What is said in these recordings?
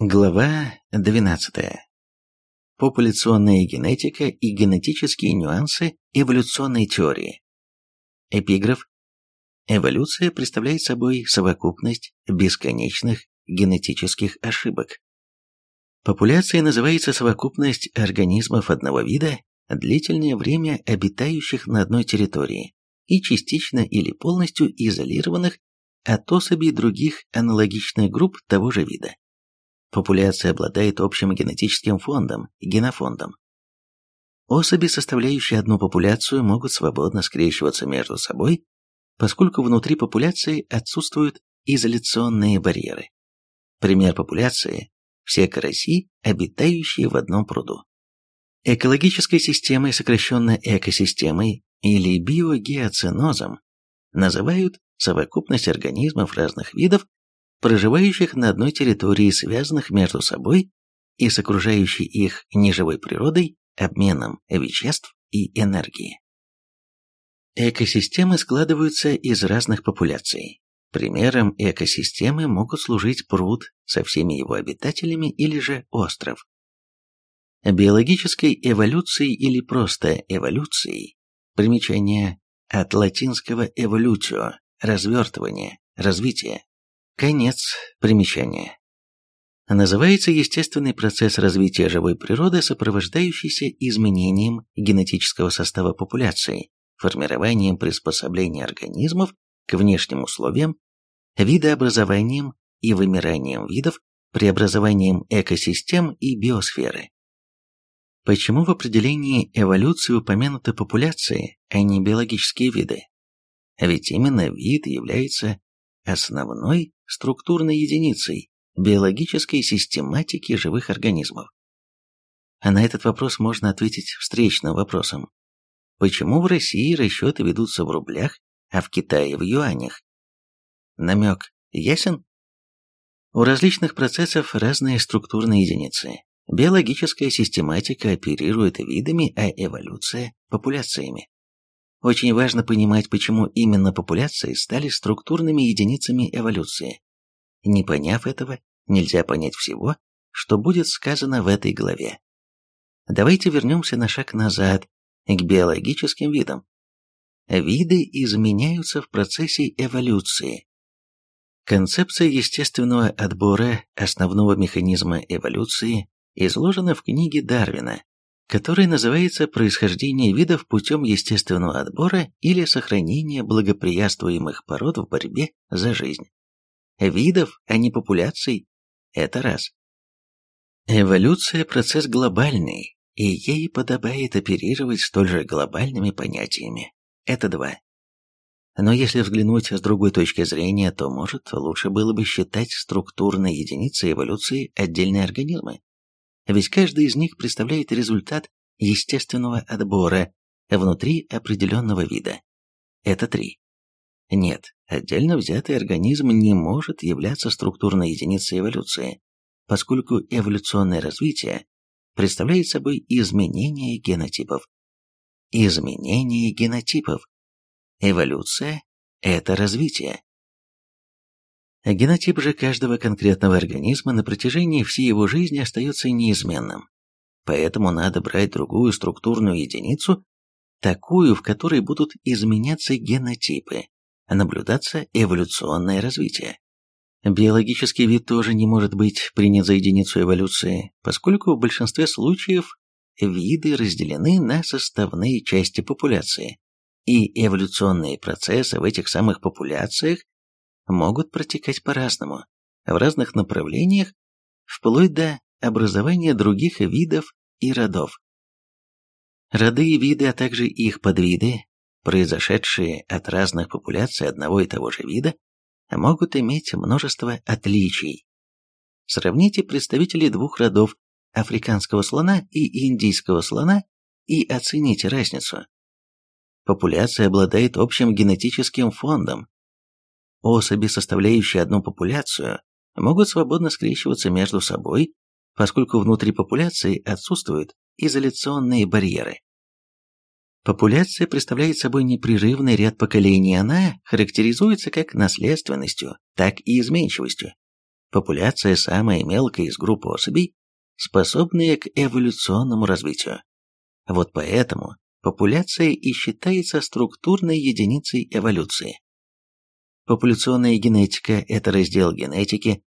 Глава 12. Популяционная генетика и генетические нюансы эволюционной теории. Эпиграф. Эволюция представляет собой совокупность бесконечных генетических ошибок. Популяция называется совокупность организмов одного вида, длительное время обитающих на одной территории и частично или полностью изолированных от особей других аналогичных групп того же вида. Популяция обладает общим генетическим фондом, генофондом. Особи, составляющие одну популяцию, могут свободно скрещиваться между собой, поскольку внутри популяции отсутствуют изоляционные барьеры. Пример популяции – все караси, обитающие в одном пруду. Экологической системой, сокращенно экосистемой или биогеоценозом, называют совокупность организмов разных видов, проживающих на одной территории, связанных между собой и с окружающей их неживой природой, обменом веществ и энергии. Экосистемы складываются из разных популяций. Примером экосистемы могут служить пруд со всеми его обитателями или же остров. Биологической эволюцией или просто эволюцией, примечание от латинского «evolutio» – развертывание, развитие, Конец примечания. Называется естественный процесс развития живой природы, сопровождающийся изменением генетического состава популяции, формированием приспособления организмов к внешним условиям, видообразованием и вымиранием видов, преобразованием экосистем и биосферы. Почему в определении эволюции упомянуты популяции, а не биологические виды? Ведь именно вид является основной структурной единицей биологической систематики живых организмов. А на этот вопрос можно ответить встречным вопросом. Почему в России расчеты ведутся в рублях, а в Китае в юанях? Намек ясен? У различных процессов разные структурные единицы. Биологическая систематика оперирует видами, а эволюция – популяциями. Очень важно понимать, почему именно популяции стали структурными единицами эволюции. Не поняв этого, нельзя понять всего, что будет сказано в этой главе. Давайте вернемся на шаг назад, к биологическим видам. Виды изменяются в процессе эволюции. Концепция естественного отбора основного механизма эволюции изложена в книге Дарвина который называется «Происхождение видов путем естественного отбора или сохранения благоприятствуемых пород в борьбе за жизнь». Видов, а не популяций – это раз. Эволюция – процесс глобальный, и ей подобает оперировать столь же глобальными понятиями. Это два. Но если взглянуть с другой точки зрения, то, может, лучше было бы считать структурной единицей эволюции отдельные организмы, ведь каждый из них представляет результат естественного отбора внутри определенного вида. Это три. Нет, отдельно взятый организм не может являться структурной единицей эволюции, поскольку эволюционное развитие представляет собой изменение генотипов. Изменение генотипов. Эволюция – это развитие. Генотип же каждого конкретного организма на протяжении всей его жизни остается неизменным. Поэтому надо брать другую структурную единицу, такую, в которой будут изменяться генотипы, наблюдаться эволюционное развитие. Биологический вид тоже не может быть принят за единицу эволюции, поскольку в большинстве случаев виды разделены на составные части популяции, и эволюционные процессы в этих самых популяциях могут протекать по-разному, в разных направлениях, вплоть до образования других видов и родов. Роды и виды, а также их подвиды, произошедшие от разных популяций одного и того же вида, могут иметь множество отличий. Сравните представителей двух родов африканского слона и индийского слона и оцените разницу. Популяция обладает общим генетическим фондом, Особи, составляющие одну популяцию, могут свободно скрещиваться между собой, поскольку внутри популяции отсутствуют изоляционные барьеры. Популяция представляет собой непрерывный ряд поколений, она характеризуется как наследственностью, так и изменчивостью. Популяция самая мелкая из группы особей, способные к эволюционному развитию. Вот поэтому популяция и считается структурной единицей эволюции. Популяционная генетика – это раздел генетики,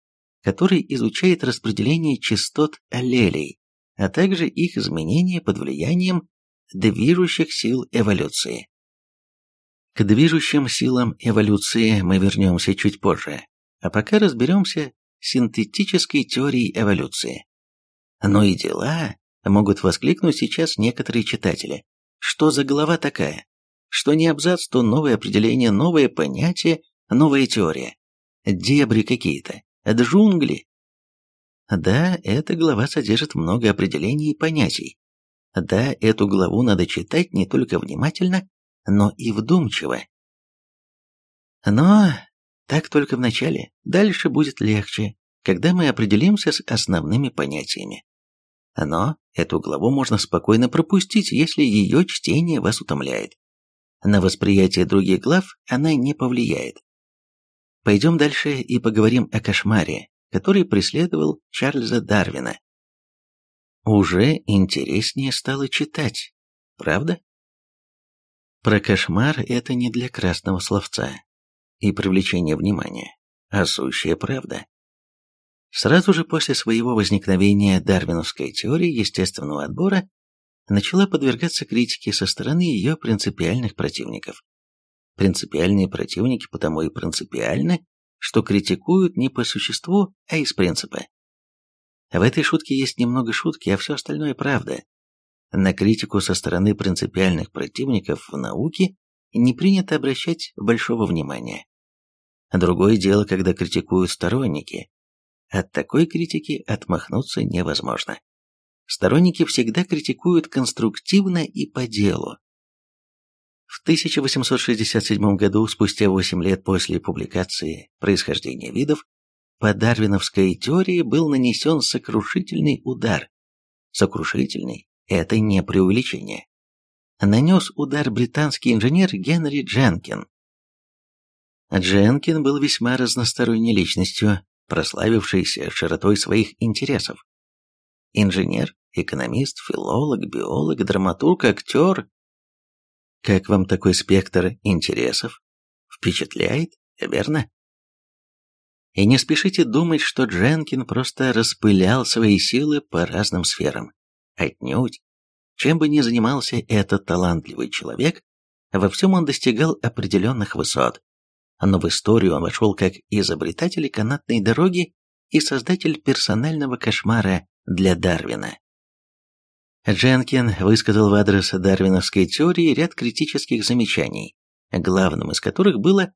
который изучает распределение частот аллелей, а также их изменения под влиянием движущих сил эволюции. К движущим силам эволюции мы вернемся чуть позже, а пока разберемся с синтетической теорией эволюции. Но и дела, могут воскликнуть сейчас некоторые читатели. Что за голова такая? Что не абзац, то новое определение, новое понятие, новая теория. Дебри какие-то, джунгли. Да, эта глава содержит много определений и понятий. Да, эту главу надо читать не только внимательно, но и вдумчиво. Но так только в начале, дальше будет легче, когда мы определимся с основными понятиями. Но эту главу можно спокойно пропустить, если ее чтение вас утомляет. На восприятие других глав она не повлияет. Пойдем дальше и поговорим о кошмаре, который преследовал Чарльза Дарвина. Уже интереснее стало читать, правда? Про кошмар это не для красного словца и привлечения внимания, а сущая правда. Сразу же после своего возникновения дарвиновская теория естественного отбора начала подвергаться критике со стороны ее принципиальных противников. Принципиальные противники потому и принципиальны, что критикуют не по существу, а из принципа. В этой шутке есть немного шутки, а все остальное правда. На критику со стороны принципиальных противников в науке не принято обращать большого внимания. Другое дело, когда критикуют сторонники, от такой критики отмахнуться невозможно. Сторонники всегда критикуют конструктивно и по делу. В 1867 году, спустя 8 лет после публикации «Происхождение видов», по дарвиновской теории был нанесен сокрушительный удар. Сокрушительный – это не преувеличение. Нанес удар британский инженер Генри Дженкин. Дженкин был весьма разносторонней личностью, прославившийся широтой своих интересов. Инженер, экономист, филолог, биолог, драматург, актер. Как вам такой спектр интересов? Впечатляет, верно? И не спешите думать, что Дженкин просто распылял свои силы по разным сферам. Отнюдь. Чем бы ни занимался этот талантливый человек, во всем он достигал определенных высот но в историю он вошел как изобретатель канатной дороги и создатель персонального кошмара для Дарвина. Дженкин высказал в адрес дарвиновской теории ряд критических замечаний, главным из которых было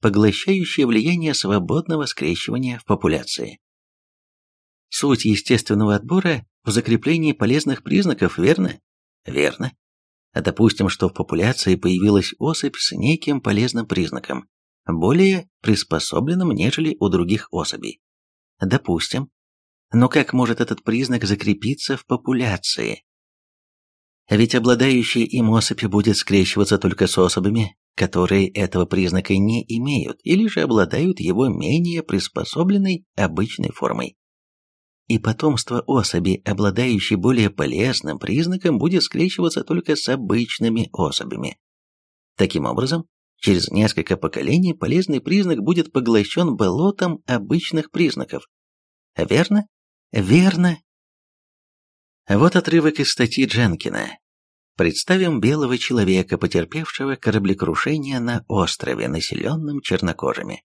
поглощающее влияние свободного скрещивания в популяции. Суть естественного отбора в закреплении полезных признаков, верно? Верно. Допустим, что в популяции появилась особь с неким полезным признаком, более приспособленным, нежели у других особей. Допустим. Но как может этот признак закрепиться в популяции? Ведь обладающая им особь будет скрещиваться только с особями, которые этого признака не имеют или же обладают его менее приспособленной обычной формой. И потомство особи, обладающей более полезным признаком, будет скрещиваться только с обычными особями. Таким образом, Через несколько поколений полезный признак будет поглощен болотом обычных признаков. Верно? Верно. Вот отрывок из статьи Дженкина. Представим белого человека, потерпевшего кораблекрушение на острове, населенном чернокожими.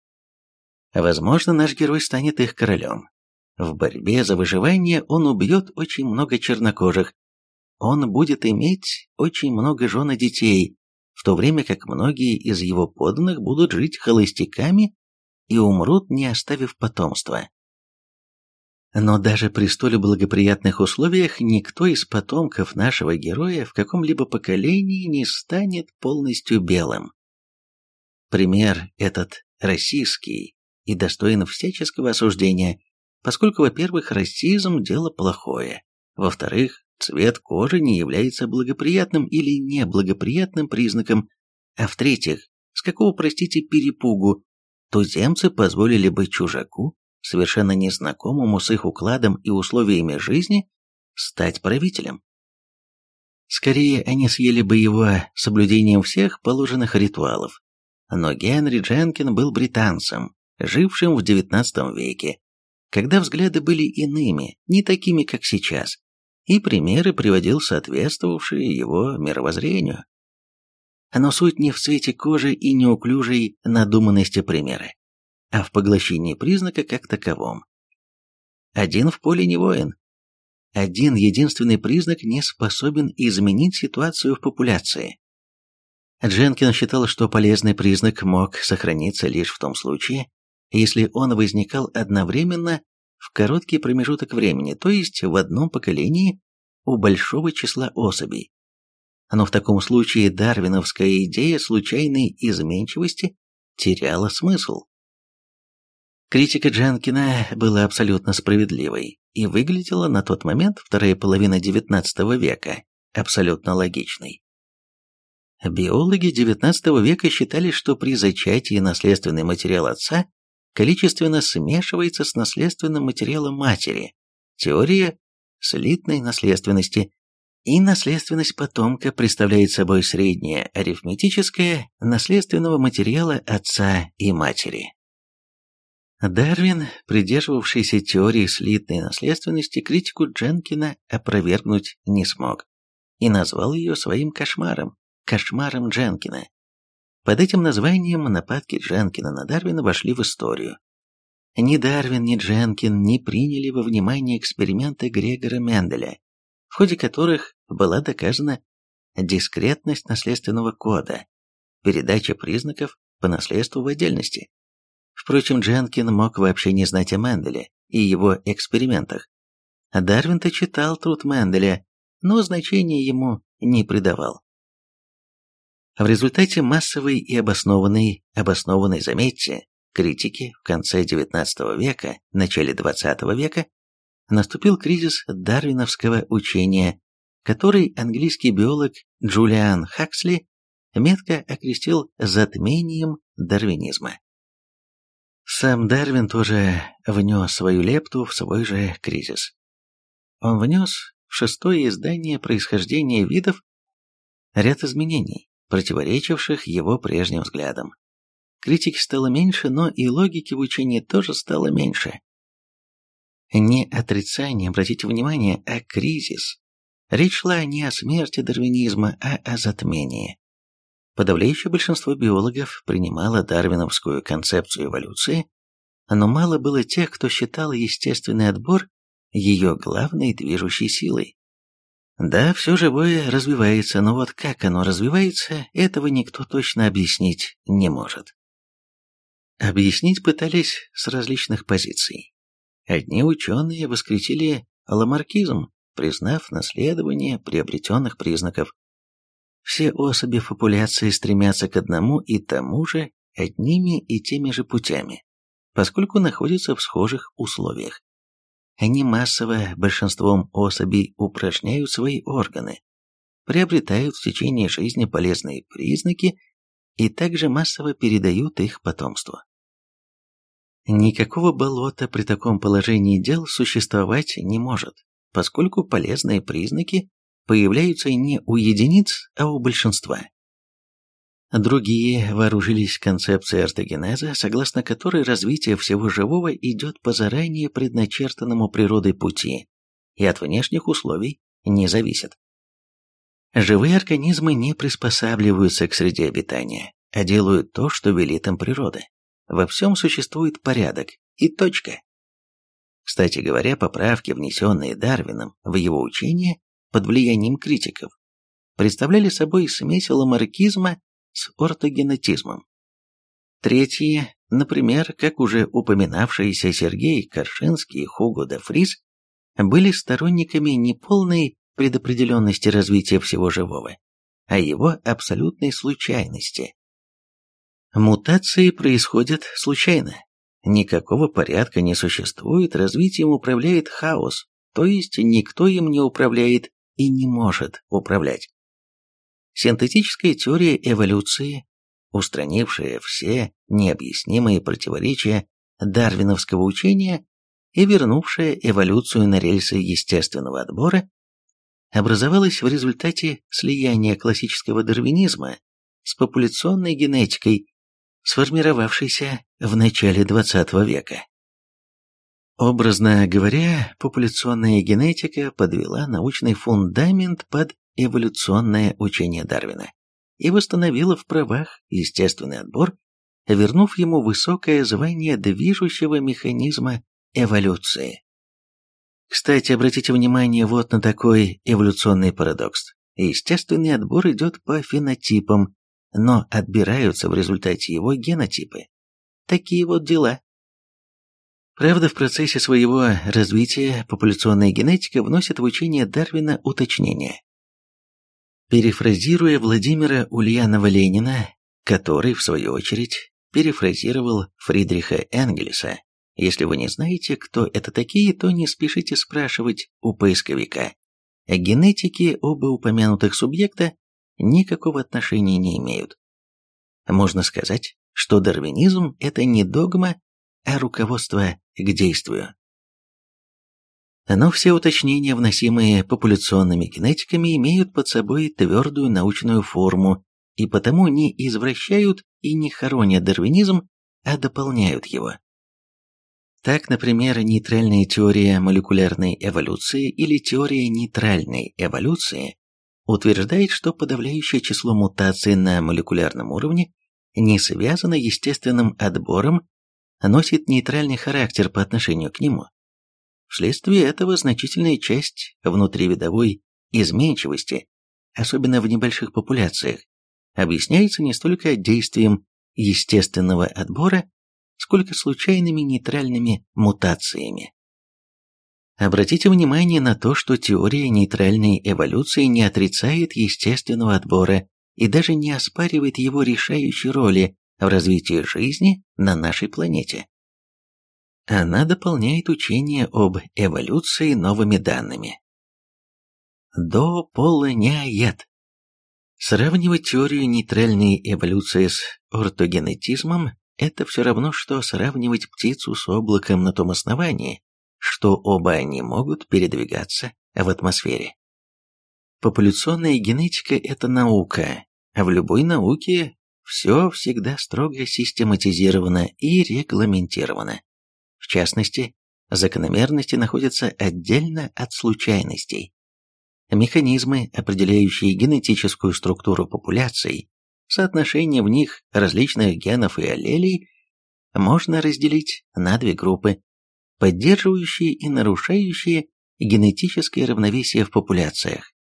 Возможно, наш герой станет их королем. В борьбе за выживание он убьет очень много чернокожих. Он будет иметь очень много жен и детей, в то время как многие из его подданных будут жить холостяками и умрут, не оставив потомства. Но даже при столь благоприятных условиях никто из потомков нашего героя в каком-либо поколении не станет полностью белым. Пример этот российский и достоин всяческого осуждения, поскольку, во-первых, расизм – дело плохое, во-вторых, Цвет кожи не является благоприятным или неблагоприятным признаком, а в-третьих, с какого, простите, перепугу, туземцы позволили бы чужаку совершенно незнакомому с их укладом и условиями жизни, стать правителем. Скорее, они съели бы его соблюдением всех положенных ритуалов. Но Генри Дженкин был британцем, жившим в XIX веке, когда взгляды были иными, не такими, как сейчас, и примеры приводил соответствовавшие его мировоззрению. Но суть не в цвете кожи и неуклюжей надуманности примера, а в поглощении признака как таковом. Один в поле не воин. Один единственный признак не способен изменить ситуацию в популяции. Дженкин считал, что полезный признак мог сохраниться лишь в том случае, если он возникал одновременно в короткий промежуток времени, то есть в одном поколении у большого числа особей. Но в таком случае дарвиновская идея случайной изменчивости теряла смысл. Критика Дженкина была абсолютно справедливой и выглядела на тот момент, вторая половина XIX века, абсолютно логичной. Биологи XIX века считали, что при зачатии наследственный материал отца количественно смешивается с наследственным материалом матери. Теория слитной наследственности и наследственность потомка представляет собой среднее арифметическое наследственного материала отца и матери. Дарвин, придерживавшийся теории слитной наследственности, критику Дженкина опровергнуть не смог и назвал ее своим кошмаром, кошмаром Дженкина. Под этим названием нападки Дженкина на Дарвина вошли в историю. Ни Дарвин, ни Дженкин не приняли во внимание эксперименты Грегора Менделя, в ходе которых была доказана дискретность наследственного кода, передача признаков по наследству в отдельности. Впрочем, Дженкин мог вообще не знать о Менделе и его экспериментах. Дарвин-то читал труд Менделя, но значения ему не придавал. В результате массовой и обоснованной, обоснованной, заметьте, критики в конце XIX века, начале XX века, наступил кризис дарвиновского учения, который английский биолог Джулиан Хаксли метко окрестил затмением дарвинизма. Сам Дарвин тоже внес свою лепту в свой же кризис. Он внес в шестое издание происхождения видов ряд изменений, противоречивших его прежним взглядам. Критики стало меньше, но и логики в учении тоже стало меньше. Не отрицание, обратите внимание, а кризис. Речь шла не о смерти дарвинизма, а о затмении. Подавляющее большинство биологов принимало дарвиновскую концепцию эволюции, но мало было тех, кто считал естественный отбор ее главной движущей силой. Да, все живое развивается, но вот как оно развивается, этого никто точно объяснить не может. Объяснить пытались с различных позиций. Одни ученые воскресили ламаркизм, признав наследование приобретенных признаков. Все особи в популяции стремятся к одному и тому же, одними и теми же путями, поскольку находятся в схожих условиях. Они массово большинством особей упражняют свои органы, приобретают в течение жизни полезные признаки и также массово передают их потомству. Никакого болота при таком положении дел существовать не может, поскольку полезные признаки появляются не у единиц, а у большинства. Другие вооружились концепцией ортогенеза, согласно которой развитие всего живого идет по заранее предначертанному природой пути и от внешних условий не зависит. Живые организмы не приспосабливаются к среде обитания, а делают то, что велит им природа. Во всем существует порядок и точка. Кстати говоря, поправки, внесенные Дарвином в его учение под влиянием критиков, представляли собой смесь ламаркизма с ортогенетизмом. Третьи, например, как уже упоминавшиеся Сергей Коршинский и Хуго де Фрис, были сторонниками неполной предопределенности развития всего живого, а его абсолютной случайности. Мутации происходят случайно. Никакого порядка не существует, развитием управляет хаос, то есть никто им не управляет и не может управлять. Синтетическая теория эволюции, устранившая все необъяснимые противоречия дарвиновского учения и вернувшая эволюцию на рельсы естественного отбора, образовалась в результате слияния классического дарвинизма с популяционной генетикой, сформировавшейся в начале XX века. Образно говоря, популяционная генетика подвела научный фундамент под эволюционное учение Дарвина и восстановила в правах естественный отбор, вернув ему высокое звание движущего механизма эволюции. Кстати, обратите внимание вот на такой эволюционный парадокс. Естественный отбор идет по фенотипам, но отбираются в результате его генотипы. Такие вот дела. Правда, в процессе своего развития популяционная генетика вносит в учение Дарвина уточнения. Перефразируя Владимира Ульянова-Ленина, который, в свою очередь, перефразировал Фридриха Энгельса, если вы не знаете, кто это такие, то не спешите спрашивать у поисковика. Генетики оба упомянутых субъекта никакого отношения не имеют. Можно сказать, что дарвинизм – это не догма, а руководство к действию. Но все уточнения, вносимые популяционными генетиками, имеют под собой твердую научную форму и потому не извращают и не хоронят дарвинизм, а дополняют его. Так, например, нейтральная теория молекулярной эволюции или теория нейтральной эволюции утверждает, что подавляющее число мутаций на молекулярном уровне не связано естественным отбором, носит нейтральный характер по отношению к нему. Вследствие этого значительная часть внутривидовой изменчивости, особенно в небольших популяциях, объясняется не столько действием естественного отбора, сколько случайными нейтральными мутациями. Обратите внимание на то, что теория нейтральной эволюции не отрицает естественного отбора и даже не оспаривает его решающей роли в развитии жизни на нашей планете. Она дополняет учение об эволюции новыми данными. Дополняет. Сравнивать теорию нейтральной эволюции с ортогенетизмом – это все равно, что сравнивать птицу с облаком на том основании, что оба они могут передвигаться в атмосфере. Популяционная генетика – это наука, а в любой науке все всегда строго систематизировано и регламентировано. В частности, закономерности находятся отдельно от случайностей. Механизмы, определяющие генетическую структуру популяций, соотношение в них различных генов и аллелей, можно разделить на две группы, поддерживающие и нарушающие генетическое равновесие в популяциях.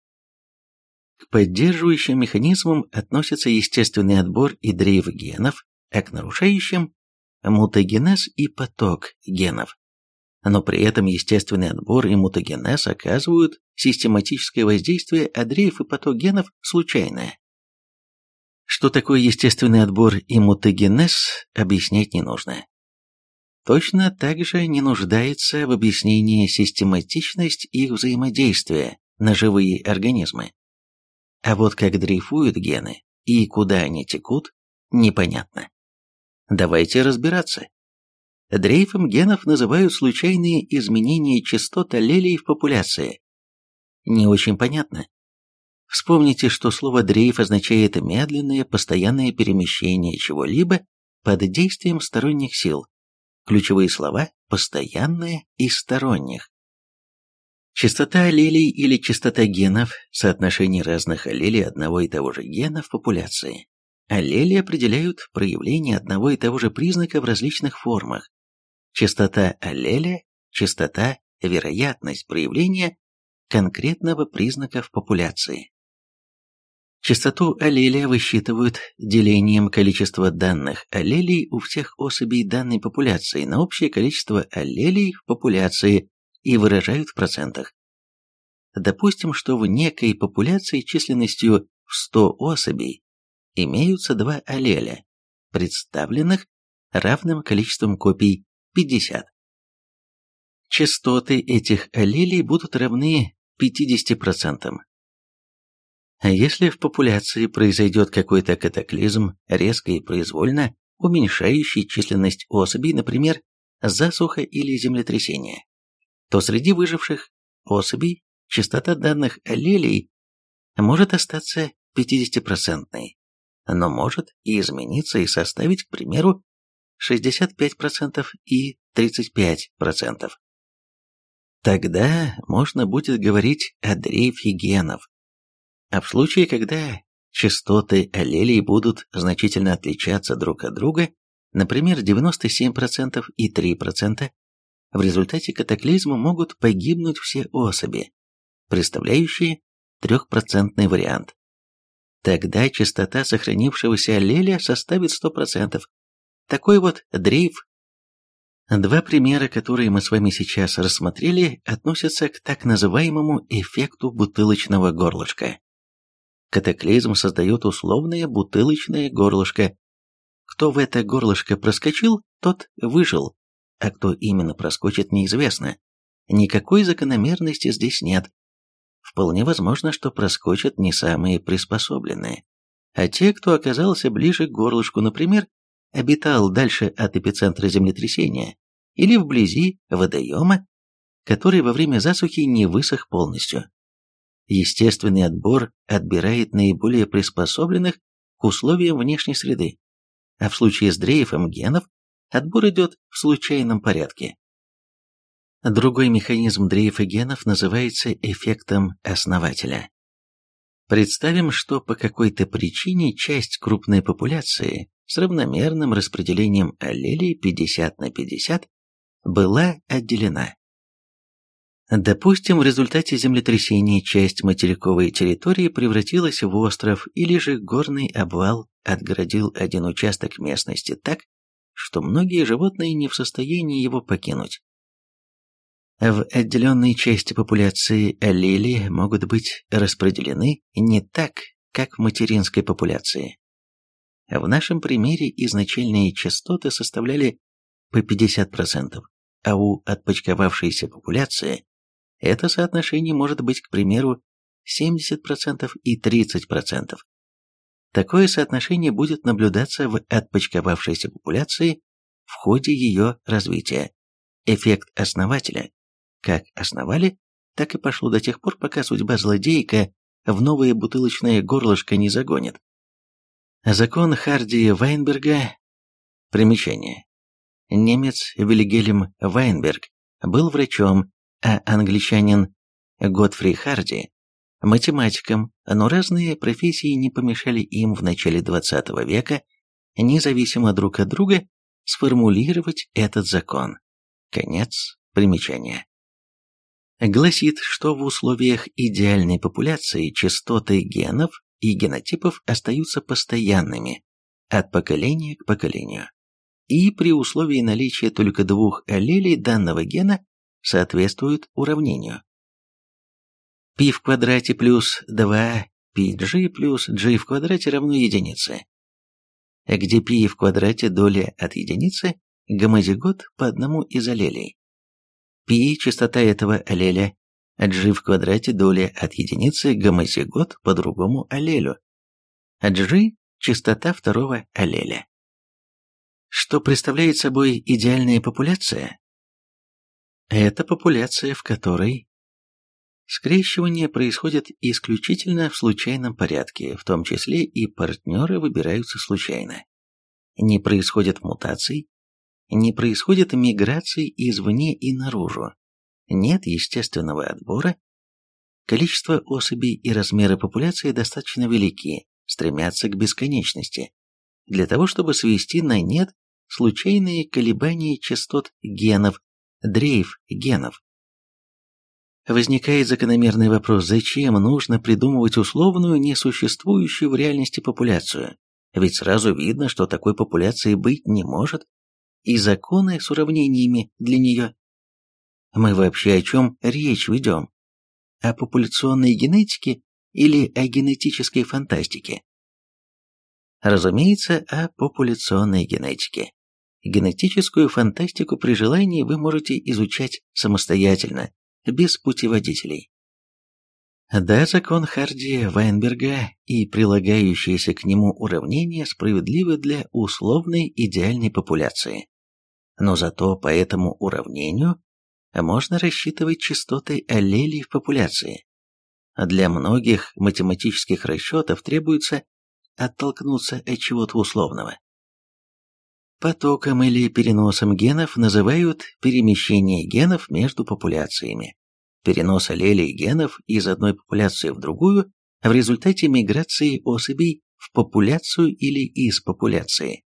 К поддерживающим механизмам относятся естественный отбор и дрейф генов, а к нарушающим мутагенез и поток генов. Но при этом естественный отбор и мутагенез оказывают систематическое воздействие, а дрейф и поток генов – случайное. Что такое естественный отбор и мутагенез, объяснять не нужно. Точно так же не нуждается в объяснении систематичность их взаимодействия на живые организмы. А вот как дрейфуют гены и куда они текут, непонятно. Давайте разбираться. Дрейфом генов называют случайные изменения частот аллелей в популяции. Не очень понятно. Вспомните, что слово «дрейф» означает медленное, постоянное перемещение чего-либо под действием сторонних сил. Ключевые слова «постоянное» и «сторонних». Частота аллелей или частота генов – соотношение разных аллелей одного и того же гена в популяции. Аллели определяют проявление одного и того же признака в различных формах. Частота аллеля – частота, вероятность проявления конкретного признака в популяции. Частоту аллеля высчитывают делением количества данных аллелей у всех особей данной популяции на общее количество аллелей в популяции и выражают в процентах. Допустим, что в некой популяции численностью в 100 особей имеются два аллеля, представленных равным количеством копий 50. Частоты этих аллелей будут равны 50%. А если в популяции произойдет какой-то катаклизм, резко и произвольно уменьшающий численность особей, например, засуха или землетрясение, то среди выживших особей частота данных аллелей может остаться 50%, но может и измениться и составить, к примеру, 65% и 35%. Тогда можно будет говорить о дрейфе генов. А в случае, когда частоты аллелей будут значительно отличаться друг от друга, например, 97% и 3%, в результате катаклизма могут погибнуть все особи, представляющие трехпроцентный вариант. Тогда частота сохранившегося аллеля составит 100%. Такой вот дрейф. Два примера, которые мы с вами сейчас рассмотрели, относятся к так называемому эффекту бутылочного горлышка. Катаклизм создает условное бутылочное горлышко. Кто в это горлышко проскочил, тот выжил, а кто именно проскочит, неизвестно. Никакой закономерности здесь нет. Вполне возможно, что проскочат не самые приспособленные, а те, кто оказался ближе к горлышку, например, обитал дальше от эпицентра землетрясения или вблизи водоема, который во время засухи не высох полностью. Естественный отбор отбирает наиболее приспособленных к условиям внешней среды, а в случае с дрейфом генов отбор идет в случайном порядке. Другой механизм дрейфа генов называется эффектом основателя. Представим, что по какой-то причине часть крупной популяции с равномерным распределением аллелей 50 на 50 была отделена. Допустим, в результате землетрясения часть материковой территории превратилась в остров или же горный обвал отгородил один участок местности так, что многие животные не в состоянии его покинуть. В отделенной части популяции аллели могут быть распределены не так, как в материнской популяции. В нашем примере изначальные частоты составляли по 50%, а у отпочковавшейся популяции это соотношение может быть, к примеру, 70% и 30%. Такое соотношение будет наблюдаться в отпочковавшейся популяции в ходе ее развития. Эффект основателя как основали, так и пошло до тех пор, пока судьба злодейка в новое бутылочное горлышко не загонит. Закон Харди Вайнберга. Примечание. Немец Вильгельм Вайнберг был врачом, а англичанин Готфри Харди – математиком, но разные профессии не помешали им в начале XX века, независимо друг от друга, сформулировать этот закон. Конец примечания. Гласит, что в условиях идеальной популяции частоты генов и генотипов остаются постоянными от поколения к поколению. И при условии наличия только двух аллелей данного гена соответствуют уравнению π в квадрате плюс 2 pg плюс g в квадрате равно единице, где π в квадрате доля от единицы, гомозигот по одному из аллелей. π – частота этого аллеля, g в квадрате доля от единицы, гомозигот по другому аллелю, g – частота второго аллеля. Что представляет собой идеальная популяция? Это популяция, в которой скрещивание происходит исключительно в случайном порядке, в том числе и партнеры выбираются случайно. Не происходит мутаций, не происходит миграции извне и наружу, нет естественного отбора, количество особей и размеры популяции достаточно велики, стремятся к бесконечности, для того чтобы свести на нет случайные колебания частот генов дрейф генов. Возникает закономерный вопрос, зачем нужно придумывать условную, несуществующую в реальности популяцию? Ведь сразу видно, что такой популяции быть не может, и законы с уравнениями для нее. Мы вообще о чем речь ведем? О популяционной генетике или о генетической фантастике? Разумеется, о популяционной генетике. Генетическую фантастику при желании вы можете изучать самостоятельно, без путеводителей. Да, закон Харди Вайнберга и прилагающиеся к нему уравнения справедливы для условной идеальной популяции. но зато по этому уравнению можно рассчитывать частоты аллелей в популяции. Для многих математических расчетов требуется оттолкнуться от чего-то условного. Потоком или переносом генов называют перемещение генов между популяциями. Перенос аллелей генов из одной популяции в другую в результате миграции особей в популяцию или из популяции.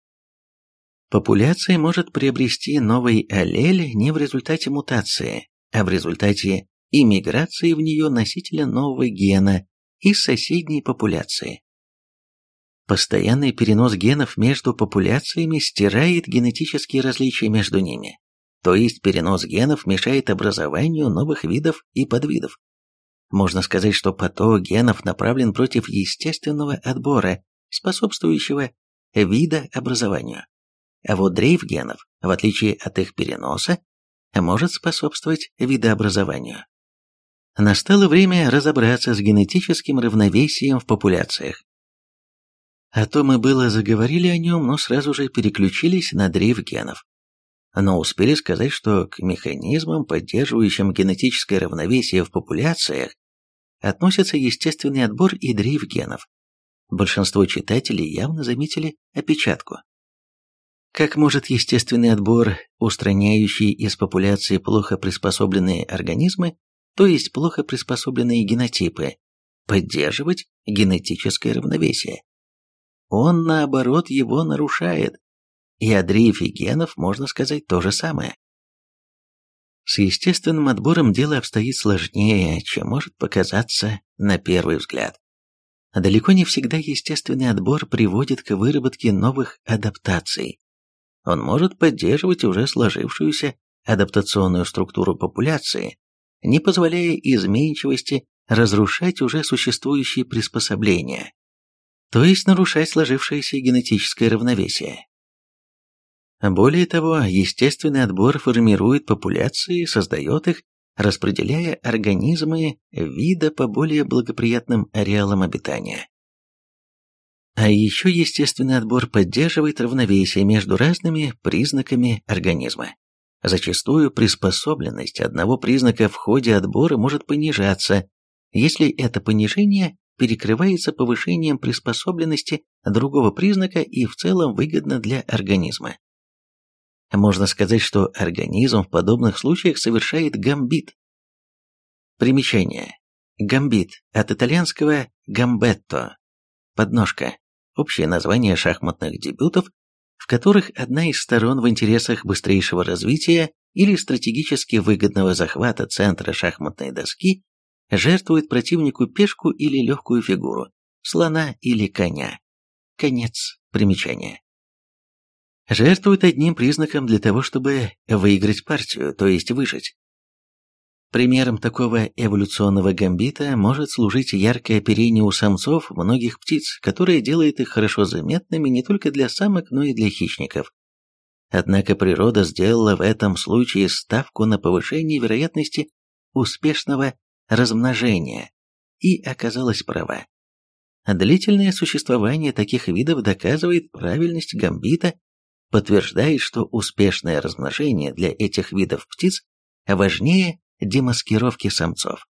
Популяция может приобрести новый аллель не в результате мутации, а в результате иммиграции в нее носителя нового гена из соседней популяции. Постоянный перенос генов между популяциями стирает генетические различия между ними, то есть перенос генов мешает образованию новых видов и подвидов. Можно сказать, что поток генов направлен против естественного отбора, способствующего видообразованию. А вот дрейф генов, в отличие от их переноса, может способствовать видообразованию. Настало время разобраться с генетическим равновесием в популяциях. А то мы было заговорили о нем, но сразу же переключились на дрейф генов. Но успели сказать, что к механизмам, поддерживающим генетическое равновесие в популяциях, относятся естественный отбор и дрейф генов. Большинство читателей явно заметили опечатку. Как может естественный отбор, устраняющий из популяции плохо приспособленные организмы, то есть плохо приспособленные генотипы, поддерживать генетическое равновесие? Он, наоборот, его нарушает. И о дрейфе генов можно сказать то же самое. С естественным отбором дело обстоит сложнее, чем может показаться на первый взгляд. Далеко не всегда естественный отбор приводит к выработке новых адаптаций. Он может поддерживать уже сложившуюся адаптационную структуру популяции, не позволяя изменчивости разрушать уже существующие приспособления то есть нарушать сложившееся генетическое равновесие. Более того, естественный отбор формирует популяции, создает их, распределяя организмы вида по более благоприятным ареалам обитания. А еще естественный отбор поддерживает равновесие между разными признаками организма. Зачастую приспособленность одного признака в ходе отбора может понижаться, если это понижение перекрывается повышением приспособленности другого признака и в целом выгодно для организма. Можно сказать, что организм в подобных случаях совершает гамбит. Примечание. Гамбит от итальянского гамбетто – подножка, общее название шахматных дебютов, в которых одна из сторон в интересах быстрейшего развития или стратегически выгодного захвата центра шахматной доски жертвует противнику пешку или легкую фигуру, слона или коня. Конец примечания. Жертвует одним признаком для того, чтобы выиграть партию, то есть выжить. Примером такого эволюционного гамбита может служить яркое оперение у самцов многих птиц, которое делает их хорошо заметными не только для самок, но и для хищников. Однако природа сделала в этом случае ставку на повышение вероятности успешного размножения, и оказалась права. Длительное существование таких видов доказывает правильность гамбита, подтверждает, что успешное размножение для этих видов птиц важнее демаскировки самцов.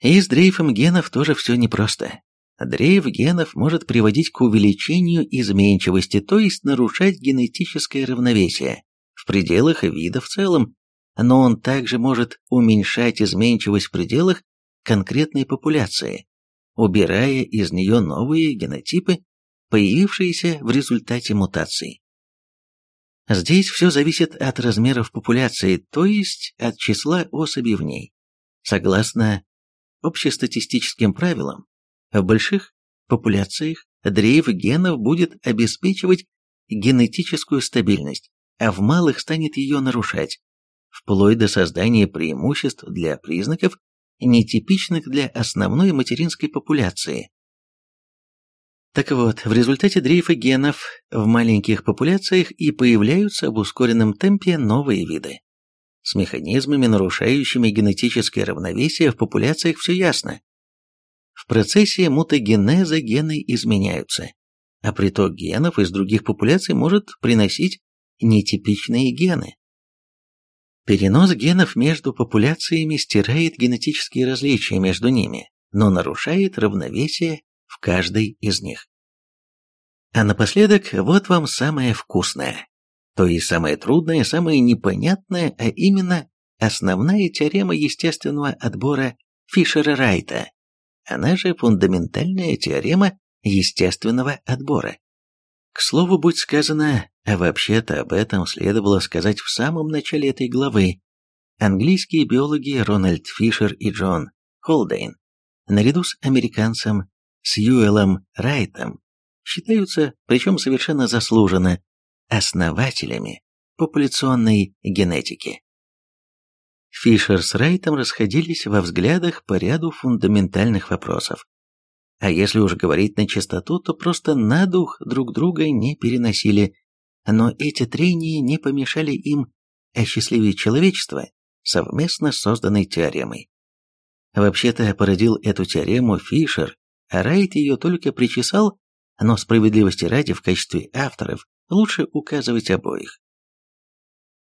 И с дрейфом генов тоже все непросто. Дрейф генов может приводить к увеличению изменчивости, то есть нарушать генетическое равновесие в пределах вида в целом, но он также может уменьшать изменчивость в пределах конкретной популяции, убирая из нее новые генотипы, появившиеся в результате мутаций. Здесь все зависит от размеров популяции, то есть от числа особей в ней. Согласно общестатистическим правилам, в больших популяциях дрейф генов будет обеспечивать генетическую стабильность, а в малых станет ее нарушать вплоть до создания преимуществ для признаков, нетипичных для основной материнской популяции. Так вот, в результате дрейфа генов в маленьких популяциях и появляются в ускоренном темпе новые виды. С механизмами, нарушающими генетическое равновесие в популяциях все ясно. В процессе мутагенеза гены изменяются, а приток генов из других популяций может приносить нетипичные гены. Перенос генов между популяциями стирает генетические различия между ними, но нарушает равновесие в каждой из них. А напоследок, вот вам самое вкусное, то есть самое трудное, самое непонятное, а именно основная теорема естественного отбора Фишера-Райта, она же фундаментальная теорема естественного отбора. К слову, будь сказано, а вообще-то об этом следовало сказать в самом начале этой главы. Английские биологи Рональд Фишер и Джон Холдейн, наряду с американцем Сьюэлом Райтом, считаются, причем совершенно заслуженно, основателями популяционной генетики. Фишер с Райтом расходились во взглядах по ряду фундаментальных вопросов. А если уж говорить на чистоту, то просто на дух друг друга не переносили, но эти трения не помешали им осчастливить человечество совместно созданной теоремой. Вообще-то породил эту теорему Фишер, а Райт ее только причесал, но справедливости ради в качестве авторов лучше указывать обоих.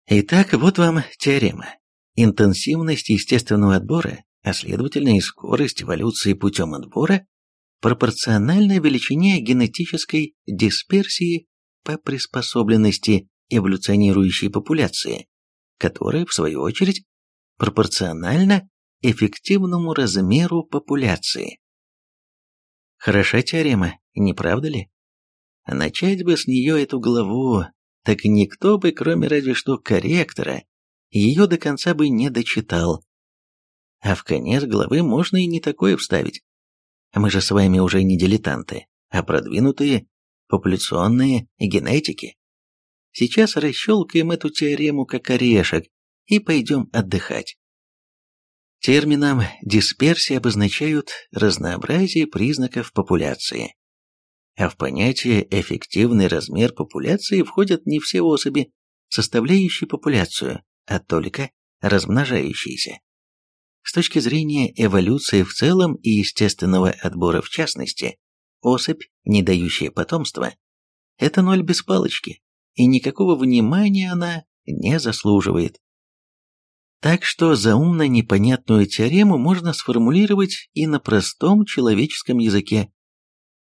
Итак, вот вам теорема. Интенсивность естественного отбора, а следовательно и скорость эволюции путем отбора, пропорциональна величине генетической дисперсии по приспособленности эволюционирующей популяции, которая, в свою очередь, пропорциональна эффективному размеру популяции. Хороша теорема, не правда ли? Начать бы с нее эту главу, так никто бы, кроме разве что корректора, ее до конца бы не дочитал. А в конец главы можно и не такое вставить. Мы же с вами уже не дилетанты, а продвинутые популяционные генетики. Сейчас расщелкаем эту теорему как орешек и пойдем отдыхать. Термином дисперсия обозначают разнообразие признаков популяции. А в понятие «эффективный размер популяции» входят не все особи, составляющие популяцию, а только размножающиеся. С точки зрения эволюции в целом и естественного отбора в частности, особь, не дающая потомства, это ноль без палочки, и никакого внимания она не заслуживает. Так что заумно непонятную теорему можно сформулировать и на простом человеческом языке.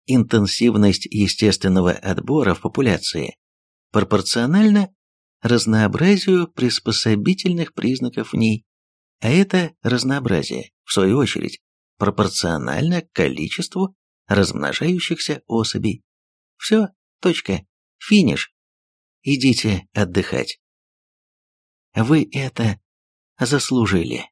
Интенсивность естественного отбора в популяции пропорциональна разнообразию приспособительных признаков в ней, а это разнообразие, в свою очередь, пропорционально количеству размножающихся особей. Все, точка, финиш. Идите отдыхать. Вы это заслужили.